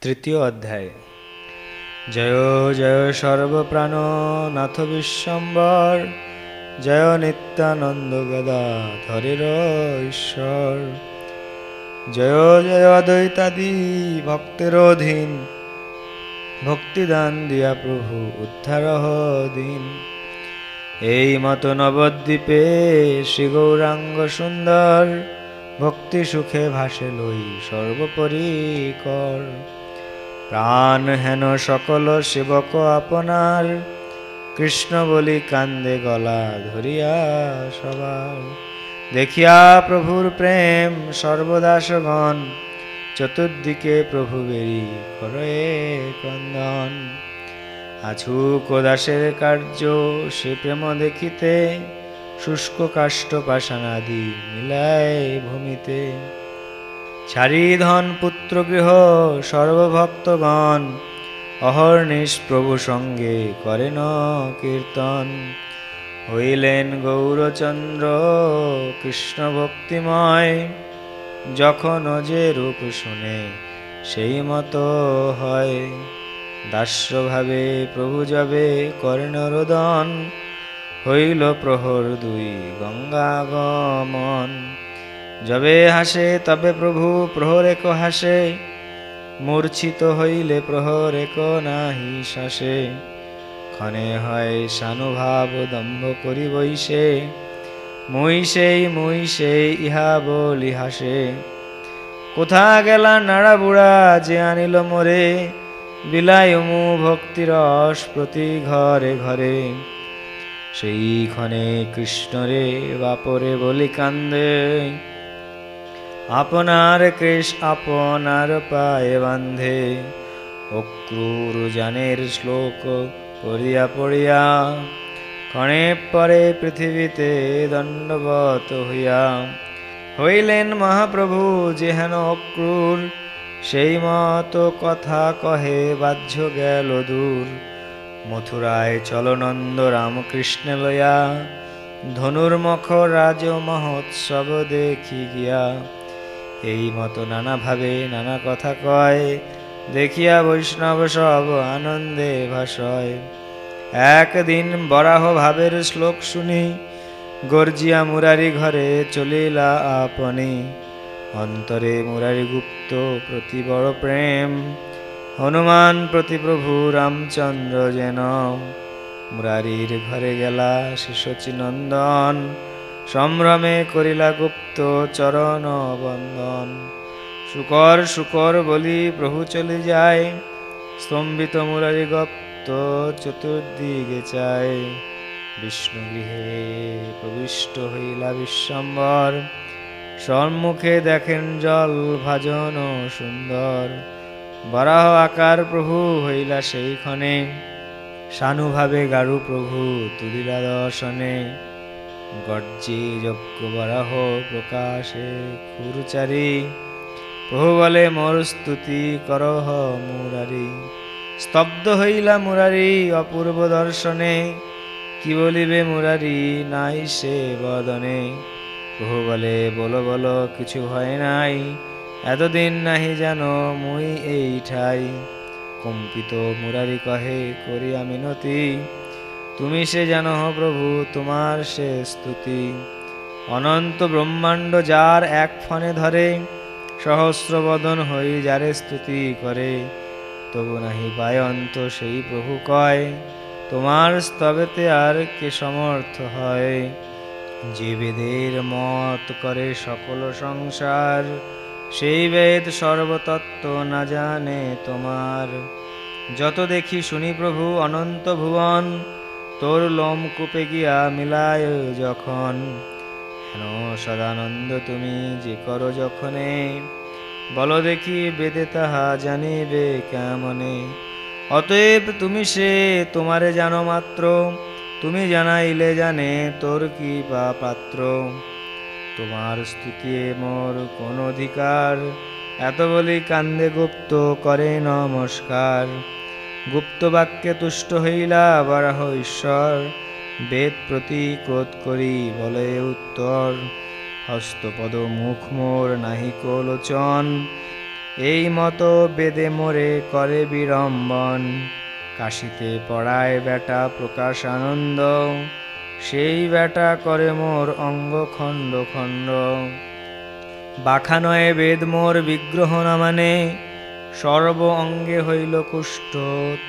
তৃতীয় অধ্যায়। জয় জয় সর্বপ্রাণ নাথ বিশ্বম্বর, জয় নিত্যানন্দ গদা ধরের ঈশ্বর। জয় জয় অদ্বৈতাদি ভক্তের অধীন, ভক্তিদান দিয়া প্রভু উদ্ধার দিন। এই মতো নবদ্বীপে শ্রী গৌরাঙ্গ সুন্দর, ভক্তি সুখে ভাসে লই সর্বপরিকর প্রাণ হেন সকল সেবক আপনার। কৃষ্ণ বলি কান্দে গলা ধরিয়া সবার। দেখিয়া প্রভুর প্রেম সর্বদাসগণ, চতুর্দিকে প্রভু বেরি করে ক্রন্দন। আছুক দাসের কার্য সে প্রেম দেখিতে, শুষ্ক কাষ্ঠ পাষাণাদি মিলায় ভূমিতে। ছাড়ি ধন পুত্র গৃহ সর্বভক্তগণ, অহর্নিশ প্রভু সঙ্গে করেন কীর্তন। হইলেন গৌরচন্দ্র কৃষ্ণ ভক্তিময় যখন যে রূপ শুনে সেই মতো হয়। দাস্যভাবে প্রভু যাবে কর্ণরোদন হইল প্রহর দুই গঙ্গা গমন যবে হাসে তবে প্রভু, প্রহর এক হাসে। মূর্ছিত হইলে প্রহর এক নাহি শ্বাসে ক্ষণে হয় সানুভাব দম্ভ করি বৈশে মুই সেই মুই সেই, ইহা বলি হাসে। কোথা গেলা নাড়া বুড়া যে আনিল মোরে? বিলায়মু ভক্তিরস প্রতি ঘরে ঘরে। সেই ক্ষণে কৃষ্ণরে বাপরে বলি কান্দে। আপনার কৃষ আপনার পায়ে বান্ধে অক্রূর জানের শ্লোক পড়িয়া পড়িয়া ক্ষণে পরে পৃথিবীতে দণ্ডবত হইয়া হইলেন মহাপ্রভু যেহেন অক্রূর, সেই মতো কথা কহে বাহ্য গেল দূর। মথুরায় চলনন্দ রামকৃষ্ণ লয়া, ধনুর্মখ রাজ মহোৎসব দেখি গিয়া এই মতো নানাভাবে নানা কথা কয়, দেখিয়া বৈষ্ণব সব আনন্দে ভাষয় একদিন বরাহ ভাবের শ্লোক শুনি, গর্জিয়া মুরারি ঘরে চলিলা আপনি। অন্তরে মুরারি গুপ্ত প্রতি বড় প্রেম, হনুমান প্রতি প্রভু রামচন্দ্র যেন। মুরারির ঘরে গেলা শিশচী নন্দন সম্ভ্রমে করিলা গুপ্ত চরণ বন্দন। শুকর শুকর বলি প্রভু চলে যায়, স্তম্ভিত মুরারি গপ্ত চতুর্দিকে চায়। বিষ্ণু গৃহে প্রবিষ্ট হইলা বিশ্বম্বর, সম্মুখে দেখেন জল ভাজন সুন্দর। বরাহ আকার প্রভু হইলা সেইক্ষণে সানুভাবে গারু প্রভু তুলিলা দর্শনে। গর্জে যজ্ঞ বরাহ প্রকাশে খুরুচারি প্রভু বলে, মোর স্তুতি করহ মুরারি। স্তব্ধ হইলা মুরারি অপূর্ব দর্শনে। কি বলিবে মুরারি, নাই সে বদনে। প্রভু বলে, বলো বলো, কিছু হয় নাই। এতদিন নাহি জানো মুই এই ঠাই কম্পিত মুরারি কহে, করিয়া মিনতি। তুমি সে জানো প্রভু, তোমার সে স্তুতি। অনন্ত ব্রহ্মাণ্ড যার এক ফনে ধরে, সহস্র বদন হই যারে স্তুতি করে। তবু নাহি পায় অন্ত সেই প্রভু কয়, তোমার স্তবেতে আর কে সমর্থ হয়? যে বেদের মত করে সকল সংসার, সেই বেদ সর্বতত্ত্ব না জানে তোমার। যত দেখি শুনি প্রভু, অনন্ত ভুবন তোর লোম কূপে গিয়া মিলায় যখন। হেন সদানন্দ, তুমি যে করো যখনে, বল দেখি বেদে তাহা জানিবে কেমনে। অতএব তুমি সে তোমারে জানো মাত্র, তুমি জানাইলে জানে তোর কি বা পাত্র। তোমার স্তুতি মোর কোন অধিকার, এত বলি কান্দে গুপ্ত করে নমস্কার। গুপ্ত বাক্যে তুষ্ট হইলা বারাহ ঈশ্বর, বেদ প্রতি ক্রোধ করি বলে উত্তর। হস্তপদ মুখ মোর নাহি লোচন এই মতো বেদে মোরে করে বিড়ম্বন। কাশিতে পড়ায় বেটা প্রকাশ আনন্দ সেই বেটা করে মোর অঙ্গ খণ্ড খণ্ড। বাখানয়ে বেদ মোর বিগ্রহ না মানে সর্ব অঙ্গে হইল কুষ্ঠ,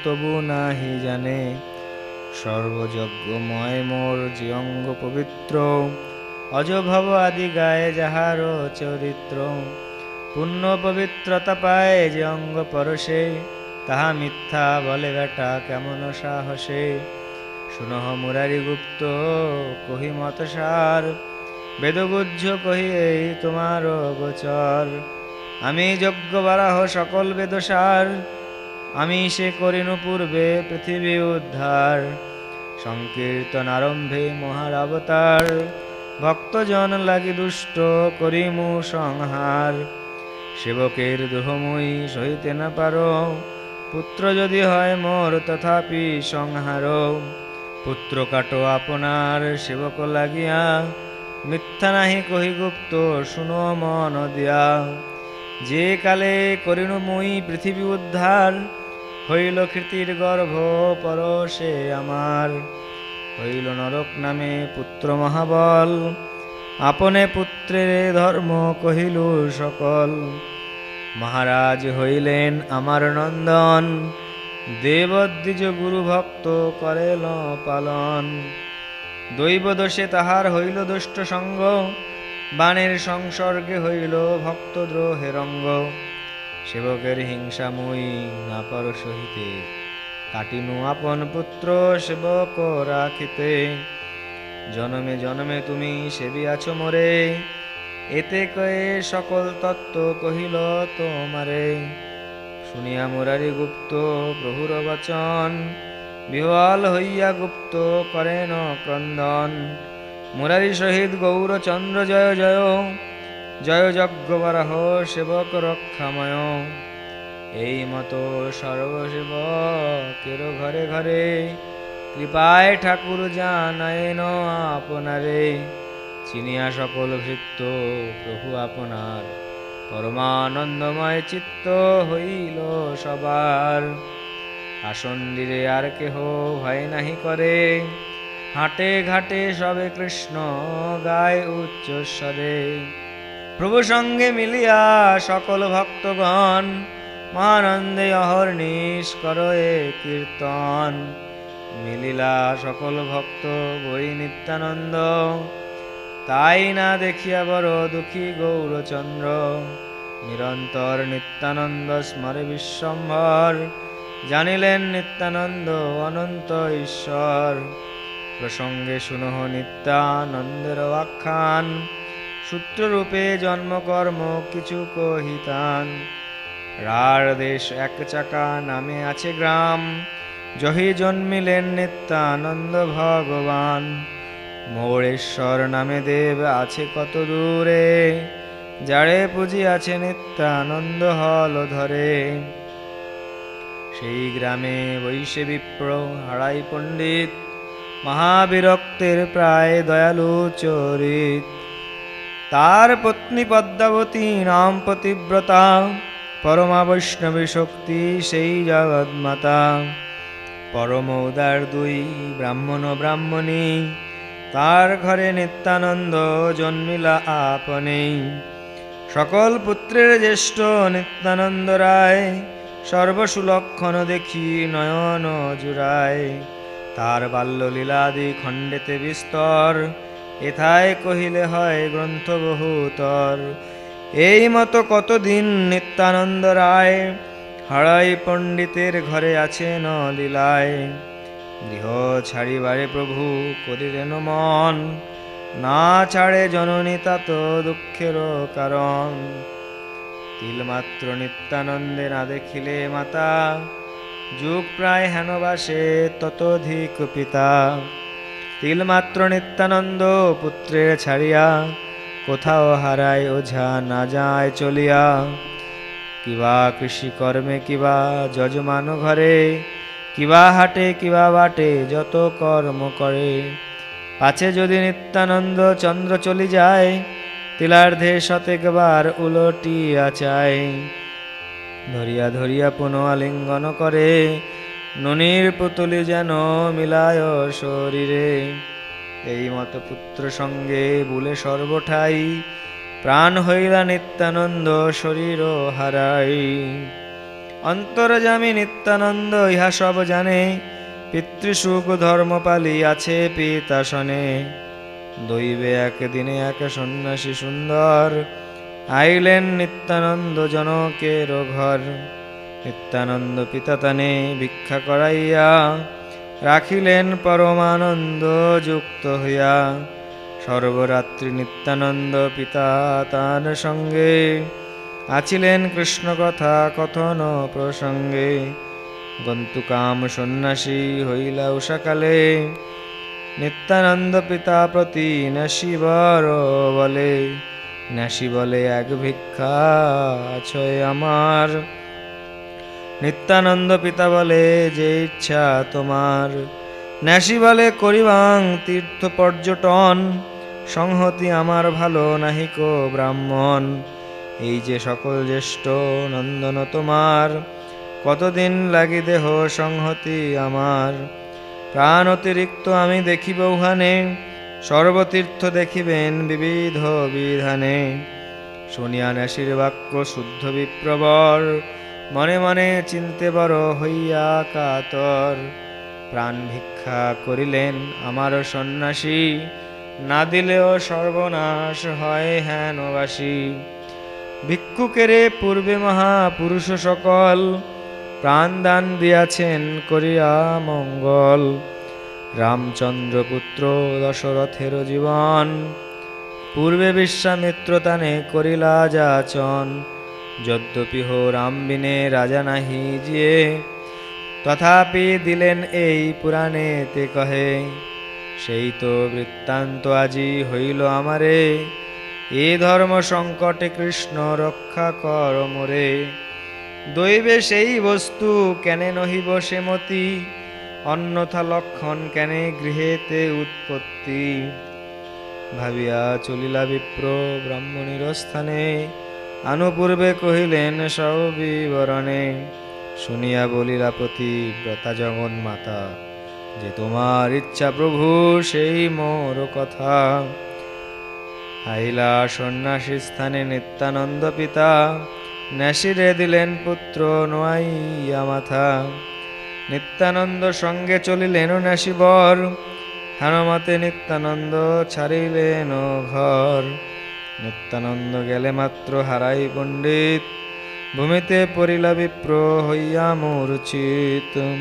তবু নাহি জানে। সর্বযজ্ঞময় মোর যে অঙ্গ পবিত্র, অজভব আদি গায়ে যাহার চরিত্র, পুণ্য পবিত্রতা পায় যে অঙ্গ পরশে, তাহা মিথ্যা বলে বেটা কেমন সাহসে? শুনহ মুরারি গুপ্ত কহি মত সার বেদগুজ্জ কহি এই তোমার গোচর। আমি যজ্ঞ বারাহ সকল বেদসার। আমি সে করিনু পূর্বে পৃথিবী উদ্ধার। সংকীর্তন আরম্ভে মহার অবতার। ভক্তজন লাগি দুষ্ট করিমু সংহার। সেবকের দুহময়ী সহিতে না পারো। পুত্র যদি হয় মোর তথাপি সংহার। পুত্র কাটো আপনার সেবক লাগিয়া। মিথ্যা নাহি কহি গুপ্ত, শুনো মন দিয়া। যে কালে করিনু মুই পৃথিবী উদ্ধার, হইল কৃতির গর্ভ পরশে আমার। হইল নরক নামে পুত্র মহাবল, আপনে পুত্রের ধর্ম কহিল সকল। মহারাজ হইলেন আমার নন্দন, দেবদ্বিজ গুরু ভক্ত করেল পালন। দৈব দোষে তাহার হইল দুষ্ট সঙ্গ বাণের সংসর্গে হইল ভক্ত দ্রোহের অঙ্গ। সেবকের হিংসা মুই না পর সহিতে, কাটিনু আপন পুত্র সেবক রাখিতে। জনমে জনমে তুমি সেবি সেবিয়াছ মোরে, এতে কয়ে সকল তত্ত্ব কহিল তোমারে। শুনিয়া মুরারি গুপ্ত প্রভুর বচন, বিহ্বল হইয়া গুপ্ত করেন ক্রন্দন। মুরারি সহিত গৌরচন্দ্র জয় জয় জয় যজ্ঞ বারাহ সেবক রক্ষাময়। এই মতো সর্বসেবকের ঘরে ঘরে, কৃপায় ঠাকুর জানায়ন আপনারে। চিনিয়া সকল ভৃত্য, প্রভু আপনার পরমানন্দময় চিত্ত হইল সবার। আসন্দিরে আর কেহ ভয় নাহি করে। হাটে ঘাটে সবে কৃষ্ণ গায় উচ্চস্বরে। প্রভু সঙ্গে মিলিয়া সকল ভক্তগণ মহানন্দে অহর্নিশ করয়ে কীর্তন। মিলিলা সকল ভক্ত বই নিত্যানন্দ, তাই না দেখিয়া বড় দুঃখী গৌরচন্দ্র। নিরন্তর নিত্যানন্দ স্মরে বিশ্বম্ভর, জানিলেন নিত্যানন্দ অনন্ত ঈশ্বর। প্রসঙ্গে শুনহ নিত্যানন্দের আখ্যান সূত্ররূপে জন্মকর্ম কিছু কহিতান। রার দেশ এক চাকা নামে আছে গ্রাম। জহি জন্মিলেন নিত্যানন্দ ভগবান। মৌরেশ্বর নামে দেব আছে কত দূরে। যারে পুঁজি আছে নিত্যানন্দ হল ধরে। সেই গ্রামে বৈশে বিপ্র হাড়াই পণ্ডিত। মহাবিরক্তের প্রায় দয়ালু চরিত। তার পত্নী পদ্মাবতী নাম পতিব্রতা, পরমা বৈষ্ণবী শক্তি সেই জগৎমাতা পরম উদার দুই ব্রাহ্মণ ব্রাহ্মণী, তার ঘরে নিত্যানন্দ জন্মিলা আপনে। সকল পুত্রের জ্যেষ্ঠ নিত্যানন্দ রায়, সর্বসুলক্ষণ দেখি নয়ন জুড়ায়। তার বাল্যলীলাদি খণ্ডেতে বিস্তর এথায় কহিলে হয় গ্রন্থ বহুতর এই মতো কতদিন নিত্যানন্দ রায় হাড়াই পণ্ডিতের ঘরে আছেন লীলায় গৃহ ছাড়িবারে প্রভু করিলেন মন, না ছাড়ে জননী তাত দুঃখের কারণ। তিলমাত্র নিত্যানন্দে না দেখিলে মাতা যুগ প্রায় হেনবাসে ততোধিক পিতা। তিলমাত্র নিত্যানন্দ পুত্রের ছাড়িয়া, কোথাও হারায় ওঝা না যায় চলিয়া। কিবা কৃষিকর্মে, কিবা যজমান ঘরে, কিবা হাটে, কিবা বাটে যত কর্ম করে। পাছে যদি নিত্যানন্দ চন্দ্র চলি যায়, তিলার্ধে শতেকবার উলটিয়া চায়। ধরিয়া ধরিয়া পুনঃ আলিঙ্গন করে। ননির পুতুলি যেন মিলায় শরীরে। এই মত পুত্র সঙ্গে বুলে সর্বঠাই। প্রাণ হইলা নিত্যানন্দ শরীর হারাই। অন্তর্জামী নিত্যানন্দ ইহা সব জানে। পিতৃসুখ ধর্মপালি আছে পিতাসনে। দৈবে একদিনে এক সন্ন্যাসী সুন্দর। আইলেন নিত্যানন্দ জনকের ঘর। নিত্যানন্দ পিতা তানে ভিক্ষা করাইয়া রাখিলেন পরমানন্দ যুক্ত হইয়া। সর্বরাত্রি নিত্যানন্দ পিতা তার সঙ্গে আছিলেন কৃষ্ণ কথা কথন প্রসঙ্গে। গন্তুকাম সন্ন্যাসী হইলা উষাকালে নিত্যানন্দ পিতা প্রতি নাসিবর বলে। নাসি বলে, এক ভিক্ষা ছয় আমার। নিত্যানন্দ পিতা বলে, যে ইচ্ছা তোমার। ন্যাসি বলে, করিবাং তীর্থ পর্যটন, সংহতি আমার ভালো নাহিক ব্রাহ্মণ। এই যে সকল জ্যেষ্ঠ নন্দন তোমার, কতদিন লাগি দেহ সংহতি আমার? প্রাণ অতিরিক্ত আমি দেখিব উহানে সর্বতীর্থ দেখিবেন বিবিধ বিধানে। শুনিয়া ন্যাসির বাক্য শুদ্ধ বিপ্রবর, মনে মনে চিনতে বড় হইয়া কাতর। প্রাণ ভিক্ষা করিলেন আমার সন্ন্যাসী, না দিলেও সর্বনাশ হয় হেনবাসী। ভিক্ষুকেরে পূর্বে মহাপুরুষ সকল, প্রাণদান দিয়াছেন করিয়া মঙ্গল। রামচন্দ্র পুত্র দশরথের জীবন। পূর্বে বিশ্বামিত্র তানে করিলা যাচন, যদ্যপি হো রাম বিনে রাজা নাহি যে তথাপি দিলেন এই পুরাণে, তে কহে, সেই তো বৃত্তান্ত আজি হইল আমারে। এ ধর্ম সংকটে কৃষ্ণ রক্ষা কর মোরে। দৈবে সেই বস্তু কেনে নহিব সে মতি। অন্যথা লক্ষণ কেনে গৃহেতে উৎপত্তি? ভাবিয়া চলিলা বিপ্র ব্রাহ্মণীর স্থানে আনুপূর্বে কহিলেন, সবিবরণে। শুনিয়া বলিলা প্রতি ব্রতা জগন মাতা, যে তোমার ইচ্ছা প্রভু, সেই মোর কথা। আইলা সন্ন্যাসী স্থানে নিত্যানন্দ পিতা, ন্যাসিরে দিলেন পুত্র নোয়াইয়া মাথা। নিত্যানন্দ সঙ্গে চলিলেন ন্যাসিবর হানমতে নিত্যানন্দ ছাড়িলেন ঘর। নিত্যানন্দ গেলে মাত্র হারাই পণ্ডিত। ভূমিতে পড়িলা বিপ্র হইয়া মূর্ছিত।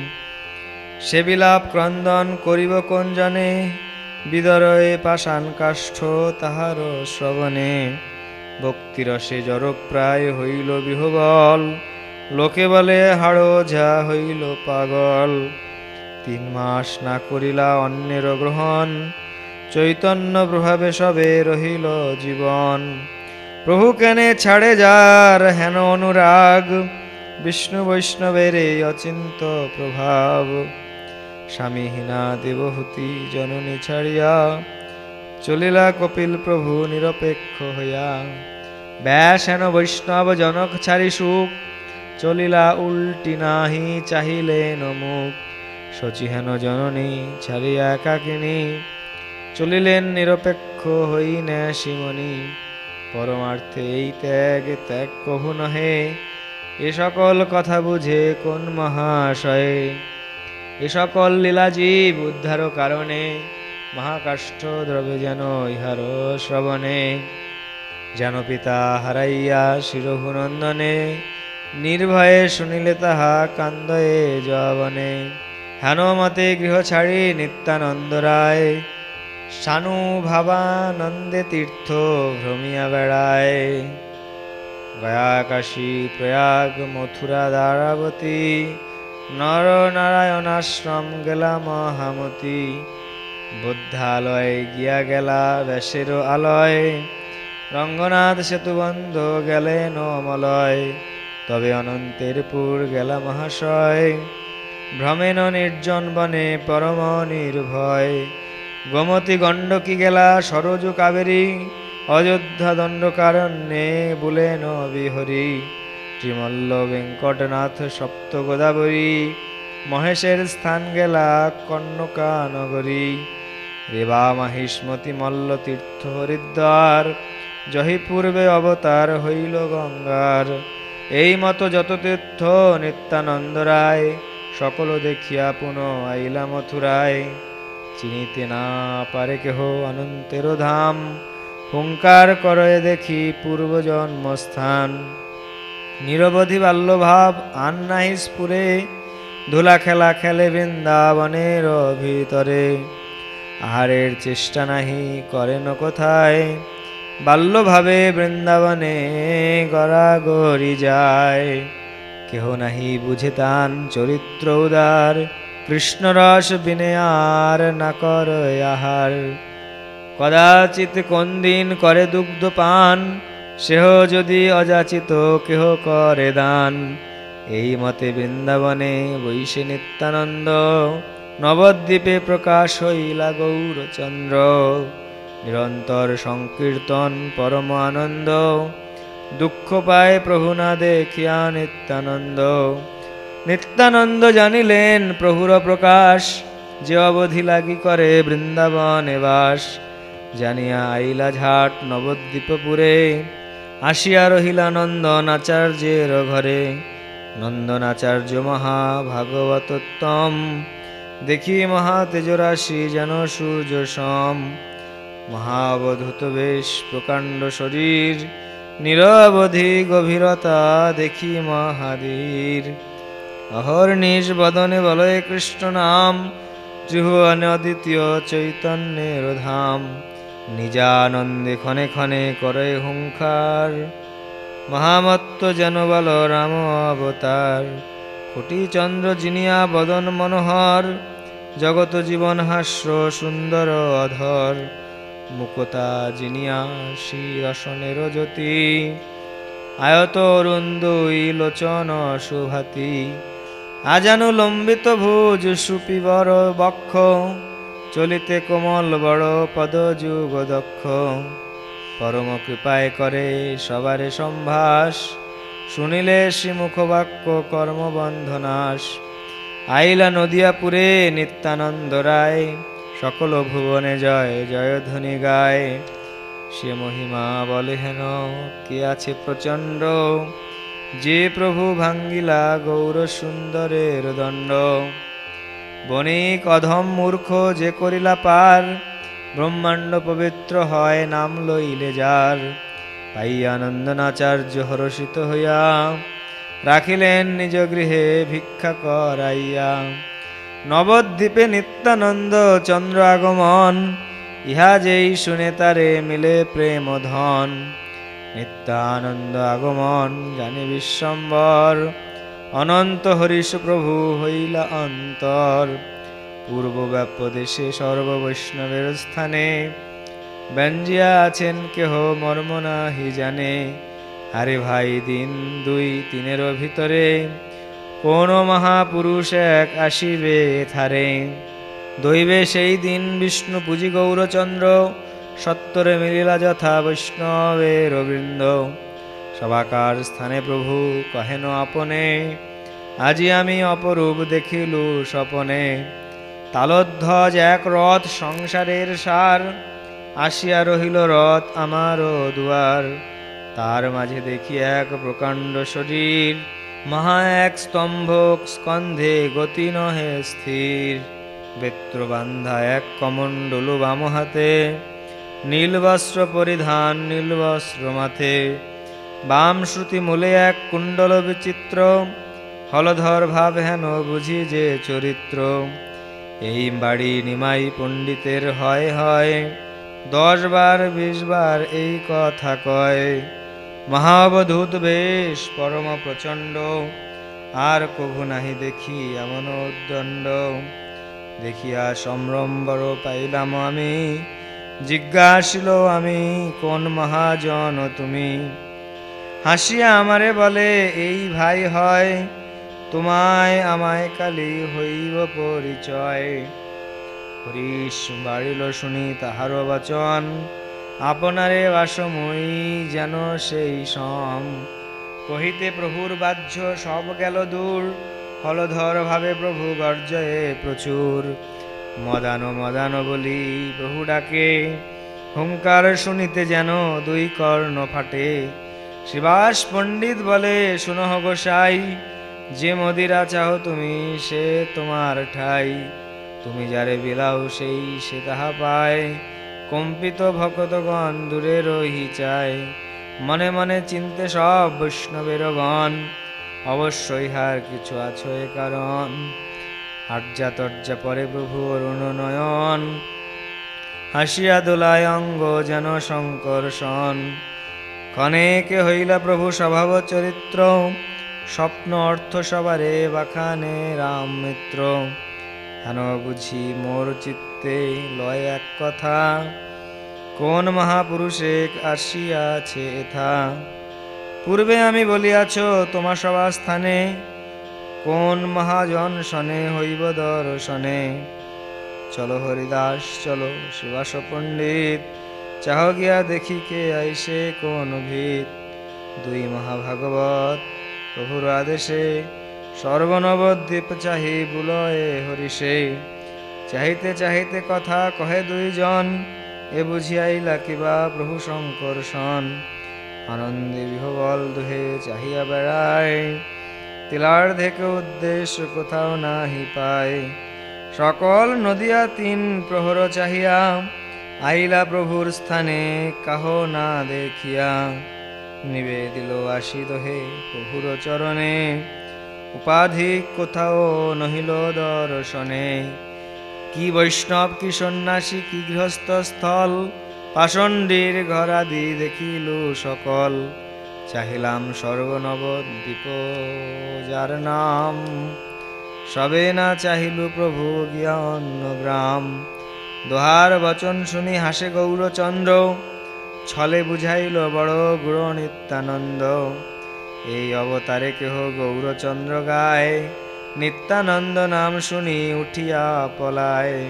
সে বিলাপ ক্রন্দন করিব কোন জানে? বিদরয়ে পাষাণ কাষ্ঠ তাহার শ্রবণে। ভক্তিরসে জড়প্রায় হইল বিহবল। লোকে বলে, হাড়ো ঝা হইল পাগল। তিন মাস না করিলা অন্যের গ্রহণ, চৈতন্য প্রভাবে সবে রহিল জীবন। প্রভু কেনে ছাড়ে যার হেন অনুরাগ, বিষ্ণু বৈষ্ণবের এই অচিন্ত প্রভাব। স্বামীহীনা দেবহূতি জননী ছাড়িয়া চলিলা কপিল প্রভু নিরপেক্ষ হইয়া। ব্যাস হেন বৈষ্ণব জনক ছাড়ি সুখ চলিলা উল্টি নাহি চাহিলে নমুখ শচী হেন জননী ছাড়িয়া একাকিনী চলিলেন নিরপেক্ষ হই শিমনি পরমার্থে এই ত্যাগ ত্যাগ কহু নহে। এ সকল কথা বুঝে কোন মহাশয়ে? এ সকল লীলাজীব উদ্ধার কারণে মহাকাষ্ঠ দ্রবে যেন ইহার শ্রবণে। যেন পিতা হারাইয়া শিরহু নন্দনে নির্ভয়ে শুনিলে তাহা কান্দয়ে জবনে। হেন মতে গৃহ ছাড়ি নিত্যানন্দ রায়। শানু ভাবানন্দে তীর্থ ভ্রমিয়া বেড়ায়। গয়া কাশী প্রয়াগ মথুরা দ্বারাবতী। নর নারায়ণ আশ্রম গেলা মহামতি। বুদ্ধালয় গিয়া গেলা ব্যাসের আলয়। রঙ্গনাথ সেতু বন্ধ গেলেন অমলয়। তবে অনন্তের পুর গেলা মহাশয়। ভ্রমেন নির্জন বনে পরম নির্ভয়। গোমতী গণ্ডকী গেলা সরজু কাবেরী। অযোধ্যা দণ্ডকারণ্যে বুলেন বিহরি। ত্রিমল্ল বেঙ্কটনাথ সপ্ত গোদাবরী। মহেশের স্থান গেলা কর্ণকা নগরী রেবা মাহিষ্মতি মল্ল তীর্থ হরিদ্বার। জহি পূর্বে অবতার হইল গঙ্গার। এই মতো যত তীর্থ নিত্যানন্দ রায়, সকল দেখিয়া পুন আইলা মথুরায়। চিনিতে না পারে কেহ অনন্তের ধাম, হুঙ্কার করে দেখি পূর্ব জন্মস্থান। নিরবধি বাল্যভাব আন নাহি স্ফুরে, ধুলা খেলা খেলে বৃন্দাবনের ভিতরে। আহারের চেষ্টা নাহি করেন কোথায়? বাল্যভাবে বৃন্দাবনে গড়াগড়ি যায়। কেহ নাহি বুঝে তান চরিত্র উদার, কৃষ্ণরস বিনে আর না কর আহার। কদাচিৎ কোন দিন করে দুগ্ধ পান, সেহ যদি অযাচিত কেহ করে দান। এই মতে বৃন্দাবনে বৈশে নিত্যানন্দ, নবদ্বীপে প্রকাশ হইলা গৌরচন্দ্র। নিরন্তর সংকীর্তন পরম আনন্দ। দুঃখ পায় প্রভু না দেখিয়া নিত্যানন্দ। নিত্যানন্দ জানিলেন, প্রভুর প্রকাশ যে অবধি লাগি করে বৃন্দাবনে বাস জানিয়া আইলা ঝাট নবদ্বীপপুরে, আসিয়া রহিলা নন্দন আচার্যের ঘরে। নন্দন আচার্য মহা ভাগবতোত্তম দেখি মহা তেজরাশি যেন সূর্য সম। মহাবধূত বেশ প্রকাণ্ড শরীর, নিরবধি গভীরতা দেখি মহাদীর অহর্নিশ বদনে বলয় কৃষ্ণ নাম, ত্রিভুবনে অদ্বিতীয় চৈতন্যের ধাম। নিজানন্দে ক্ষণে ক্ষণে করে হুঙ্কার, মহামত্ত যেন বল রাম অবতার। কোটি চন্দ্র জিনিয়া বদন মনোহর, জগত জীবন হাস্য সুন্দর অধর। মুকতা জিনিয়া শিরসনের জ্যোতি আয়ত অরুন্দই লোচন সুভাতি আজানু লম্বিত ভুজ সুপিবর বক্ষ। চলিতে কোমল বড় পদ যুগ দক্ষ। পরম কৃপায় করে সবারে সম্ভাস। শুনিলে শ্রীমুখ বাক্য কর্মবন্ধনাশ। আইলা নদিয়াপুরে নিত্যানন্দ রায়। সকল ভুবনে জয় জয় জয়ধ্বনি গায়। সে মহিমা বলে হেন, কে আছে প্রচণ্ড? যে প্রভু ভাঙ্গিলা গৌর সুন্দরের দণ্ড। বণিক অধম মূর্খ যে করিলা পার, ব্রহ্মাণ্ড পবিত্র হয়, নাম লইলে যার। পাইয়া নন্দনাচার্য হরষিত হইয়া, রাখিলেন নিজ গৃহে ভিক্ষা করাইয়া। নবদ্বীপে নিত্যানন্দ চন্দ্র আগমন, ইহা যেই শুনে তারে মিলে প্রেম ধন। নিত্যানন্দ আগমন জানি বিশ্বম্বর, অনন্ত হরিষ প্রভু হইলা অন্তর। পূর্ব ব্যাপ্য দেশে সর্ববৈষ্ণবের স্থানে, ব্যঞ্জিয়া আছেন কেহ মর্ম নাহি জানে। আরে ভাই, দিন দুই তিনের ভিতরে কোন মহাপুরুষ এক আসিবে থারে দৈবে সেই দিন বিষ্ণু পুজি গৌরচন্দ্র, সত্তরে মিলিলা যথা বৈষ্ণবে বৃন্দ সবাকার স্থানে প্রভু কহেন, আপনে, আজি আমি অপরূপ দেখিলু স্বপনে। তালধ্বজ এক রথ সংসারের সার, আসিয়া রহিল রথ আমারও দুয়ার। তার মাঝে দেখি এক প্রকাণ্ড শরীর মহা এক স্তম্ভ স্কন্ধে গতি নহে স্থির। বেত্রবান্ধা এক কমণ্ডলু বাম হাতে নীলবস্ত্র পরিধান নীলবস্ত্র মাথে। বাম শ্রুতি মূলে এক কুণ্ডল বিচিত্র। হলধর ভাব হেন বুঝি যে চরিত্র। এই বাড়ি নিমাই পণ্ডিতের হয় হয়। দশ বার, বিশ বার এই কথা কয়। মহাবধূত বেশ পরম প্রচণ্ড আর কভু নাহি দেখি এমন উদ্দণ্ড। দেখিয়া সম্ভ্রম্বর পাইলাম আমি। জিজ্ঞাসিল আমি, কোন মহাজন তুমি? হাসিয়া আমারে বলে, এই ভাই হয়, তোমায় আমায় কালি হইব পরিচয়। হরিশ বাড়িল শুনি তাহার বচন। আপনারে বাসময়ী যেন সেই সম। কহিতে প্রভুর বাহ্য সব গেল দূর, হলধর ভাবে প্রভু গর্জয়ে প্রচুর। মদান মদান বলি প্রভু ডাকে, হুঙ্কার শুনিতে যেন দুই কর্ণ ফাটে। শিবাস পণ্ডিত বলে শুনহ গোসাই, যে মদিরা চাহ তুমি সে তোমার ঠাই। তুমি যারে বিলাও সেই সে তাহা পায়। কম্পিত ভকতগণ দূরে রহি চায়। মনে মনে চিনতে সব বৈষ্ণবের গণ। অবশ্যই হার কিছু আছো কারণ। আর্যা তর্যা পরে প্রভু অরুণ নয়ন। হাসিয়া দোলায় অঙ্গ যেন শঙ্কর্ষণ ক্ষণেকে হইলা প্রভু স্বভাব চরিত্র। স্বপ্ন অর্থ সবারে বাখানে রাম মিত্র। হেন বুঝি মোর চিত্তে লয় এক কথা। কোন মহাপুরুষে আসিয়াছে এথা? পূর্বে আমি বলিয়াছ, তোমা সবার স্থানে। কোন মহাজন শনে হইব দর্শনে? চলো হরিদাস, চলো শিবাস পণ্ডিত। চাহ গিয়া দেখি কে আইসে কোন ভিত। দুই মহাভাগবত, প্রভুর আদেশে সর্বনবদ্বীপ চাহি বুলয়ে হরিষে। চাহিতে চাহিতে কথা কহে দুইজন, এ বুঝিয়াইলা কিবা প্রভু শঙ্কর সন। আনন্দে বিহবল দুহে চাহিয়া বেড়ায় তিলার্ধেকে উদ্দেশ্য কোথাও নাহি পায়। সকল নদিয়া তিন প্রহর চাহিয়া, আইলা প্রভুর স্থানে কাহ না দেখিয়া। নিবেদিল আসি দোহে প্রভুর চরণে উপাধিক কোথাও নহিল দর্শনে। কি বৈষ্ণব, কি সন্ন্যাসী, কি গৃহস্থ স্থল পাষণ্ডীর ঘরাদি দেখিল সকল। চাহিলাম সর্বনব দ্বীপ যার নাম। সবে না চাহিল প্রভু জ্ঞান গ্রাম। দোহার বচন শুনি হাসে গৌরচন্দ্র। ছলে বুঝাইল বড় গুড় নিত্যানন্দ এই অবতারে কেহ গৌরচন্দ্র গায়, নিত্যানন্দ নাম শুনি উঠিয়া পলায়।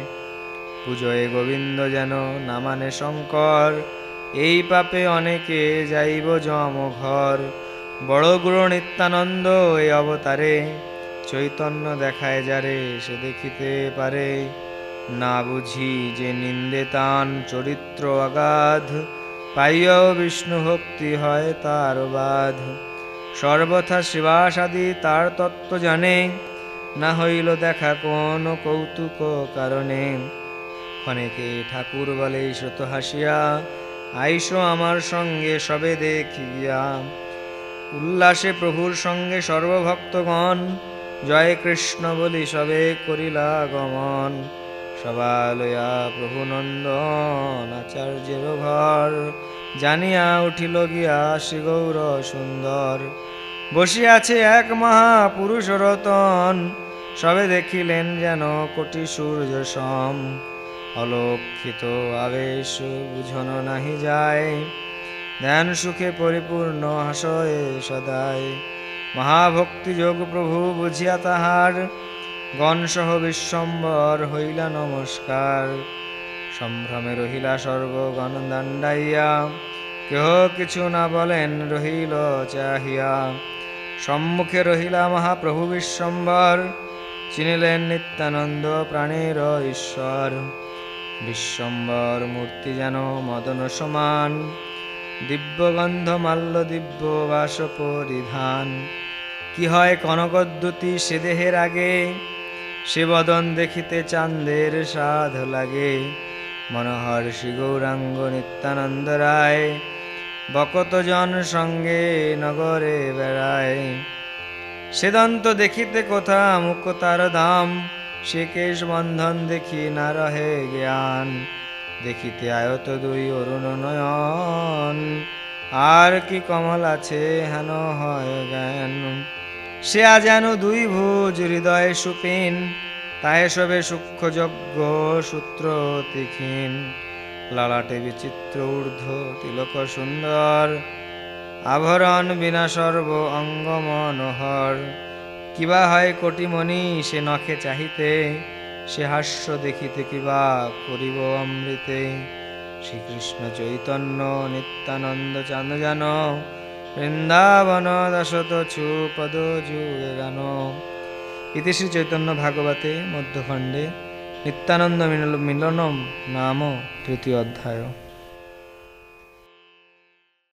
পুজোয় গোবিন্দ যেন নামানে শঙ্কর, এই পাপে অনেকে যাইব জম ঘর। বড় গুরু নিত্যানন্দ এই অবতারে, চৈতন্য দেখায় যারে সে দেখিতে পারে। না বুঝি যে নিন্দে তান চরিত্র অগাধ, পাইয়াও বিষ্ণু ভক্তি হয় তার বাধ। সর্বথা শিবাসাদি তার তত্ত্ব জানে। না হইল দেখা কোন কৌতুক কারণে। ক্ষণেকে ঠাকুর বলে, শ্রুত হাসিয়া, আইসো আমার সঙ্গে সবে দেখিয়া। উল্লাসে প্রভুর সঙ্গে সর্বভক্তগণ, জয় কৃষ্ণ বলি সবে করিলা গমন। সবালয়া প্রভু নন্দন আচার্যের ঘর জানিয়া উঠিল গিয়া শ্রী গৌর সুন্দর। বসিয়াছে এক মহাপুরুষ রতন, সবে দেখিলেন যেন কোটি সূর্য সম। অলক্ষিত আবেশ বুঝন নাহি যায়, ধ্যান সুখে পরিপূর্ণ হাসয়ে সদায়। মহাভক্তি যোগ প্রভু বুঝিয়া তাহার, গণসহ বিশ্বম্বর হইলা নমস্কার। সম্ভ্রমে রহিলা সর্বগণ দাণ্ডাইয়া কেহ কিছু না বলেন, রহিল চাহিয়া। সম্মুখে রহিলা মহাপ্রভু বিশ্বম্বর, চিনিলেন নিত্যানন্দ প্রাণের ঈশ্বর। বিশ্বম্বর মূর্তি যেন মদন সমান দিব্যগন্ধ মাল্য দিব্য বাস পরিধান। কি হয় কনকদ্যুতি সে দেহের আগে, সে বদন দেখিতে চান্দের সাধ লাগে। মনোহর শ্রী গৌরাঙ্গ নিত্যানন্দ রায় বকত জন সঙ্গে নগরে বেড়ায়। সেদন্ত দেখিতে কোথা মুখ তার দাম সে কেশ বন্ধন দেখি না রহে জ্ঞান। দেখিতে আয়ত দুই অরুণ নয়ন, আর কি কমল আছে হেন হয় জ্ঞান। সে যেন দুই ভুজ হৃদয়ে সুপিন তাহে সবে সূক্ষ্ম যজ্ঞ সূত্র তীক্ষীন লালাটে বিচিত্র ঊর্ধ্ব তিলক সুন্দর। আভরণ বিনা সর্ব অঙ্গ মনোহর কিবা হয় কোটিমণি, সে নখে চাহিতে, সে হাস্য দেখিতে কিবা করিব অমৃতে। শ্রীকৃষ্ণ চৈতন্য নিত্যানন্দ চাঁদ জান বৃন্দাবন দশত চু পদ যুগে গান। ইতি শ্রী চৈতন্য ভাগবতে মধ্যখণ্ডে নিত্যানন্দ মিলন- মিলনম নাম তৃতীয় অধ্যায়।